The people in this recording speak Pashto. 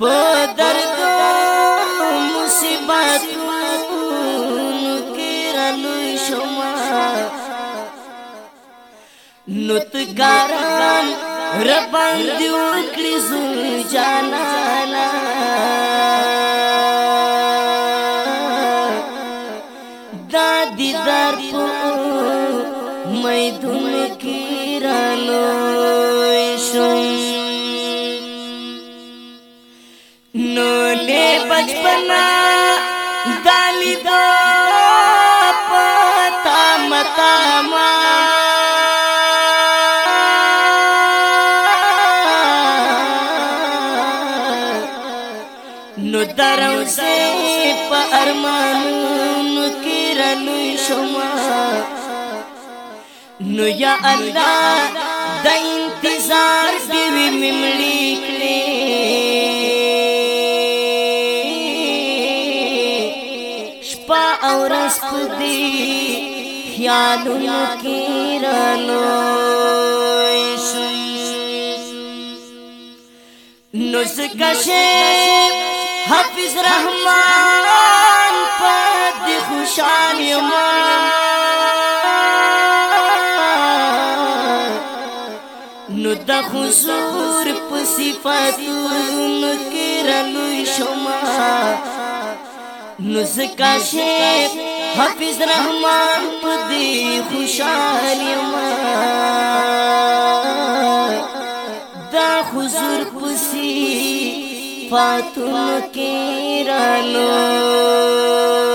په درد مصیبتونو کې رلوي شما نو تګاران ربان دی وکړي زو جانانا دا دیدار په میدون کې رلوي بچپنا دالی دا پتا متا ما نو درو سے په ارمانونو کې رلوي شوما نو یا الله شپا او رس پدی خیالونو کی رانوی شوی نسکشی حفظ رحمان پد خوشان یما نو د حضور په صفاتونو کې رانوی شوما نسخا شیخ حفظ رحمان پدی پے خوشحال دا خزر پسی پاتم کی رانو